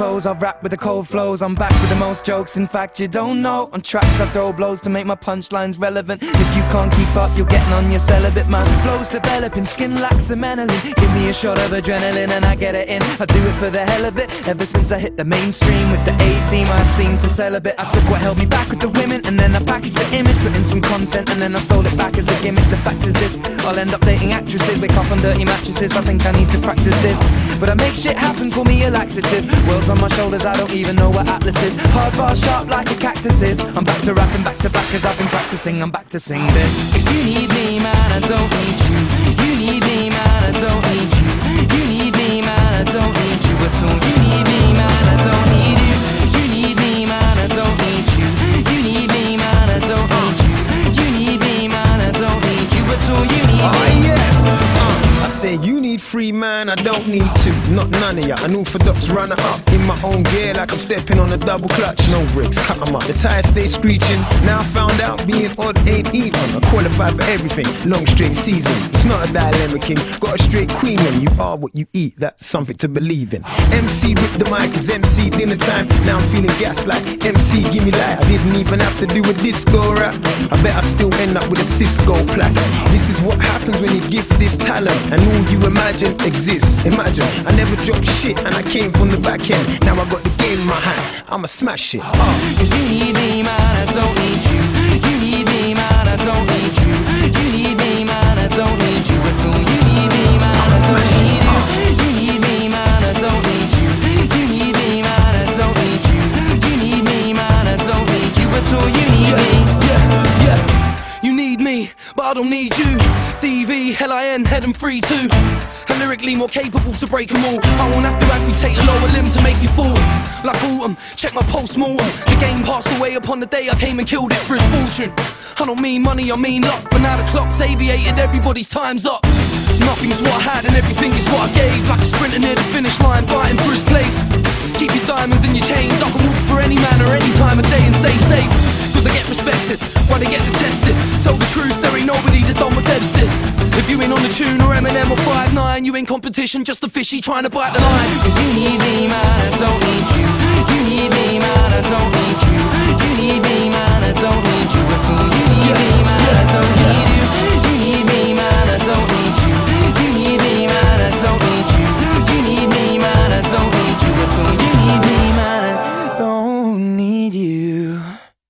goes. I've with the cold flows. I'm back with the most jokes. In fact, you don't know. On tracks, I throw blows to make my punchlines relevant. If you can't keep up, you're getting on your celibate, My Flows developing, skin lacks the melanin. Give me a shot of adrenaline and I get it in. I do it for the hell of it. Ever since I hit the mainstream with the A team, I seem to celebrate. I took what held me back with the women, and then I packaged the image, put in some content, and then I sold it back as a gimmick. The fact is this, I'll end up dating actresses, wake up on dirty mattresses. I think I need to practice this, but I make shit happen. Call me a laxative. World's on my shoulders, I don't even know what Atlas is. Hard bar sharp like a cactus is. I'm back to rapping back to back, cause I've been practicing. I'm back to sing this. Cause you need me, man, I don't need you. You need me, man, I don't need you. You need me, man, I don't need you at all. You need me, man, I don't need you. You need me, man, I don't need you. You need me, man, I don't need you. You need me, man, I don't need you at all. You said you need free man, I don't need to. Not none of ya. An orthodox runner up in my own gear like I'm stepping on a double clutch. No brakes, cut 'em up. The tires stay screeching. Now I found out being odd ain't even. I qualify for everything. Long straight season. It's not a dilemma king. Got a straight queen and you are what you eat. That's something to believe in. MC rip the mic, it's MC dinner time. Now I'm feeling gas like MC give me light. I didn't even have to do a disco rap. I bet I still end up with a Cisco plaque. This is what happens when you gift this talent and all you imagine exists. Imagine I never dropped shit and I came from the back end. Now I got the game in my hand. I'ma smash it. Uh. Cause you need me, man, I don't need you. You need me, man, I don't need you. You need me, man, I don't need you at all. You need me, man, I don't need you. You need me, man, I don't need you. You need me, man, I don't need you. You need me, man, I don't need you at all. You need me. Yeah, yeah. You need me, but I don't need you. DV, L-I-N, head and free too. And uh, lyrically more capable to break 'em all. I won't have to amputate a lower limb to make you fall. Like autumn, check my post-mortem. The game passed away upon the day I came and killed it for his fortune. I don't mean money, I mean luck. But now the clock's aviated, everybody's time's up. Nothing's what I had and everything is what I gave. Like a sprinter near the finish line, fighting for his place. Keep your diamonds in your chains. I can walk for any man or any time of day and stay safe. Cause I get respected, why they get detested. Tell the truth, there ain't nobody that done what Debs did. If you ain't on the tune or Eminem or 5 9 you ain't competition, just a fishy trying to bite the line. Cause you need me, man, I don't need you. You need me, man, I don't.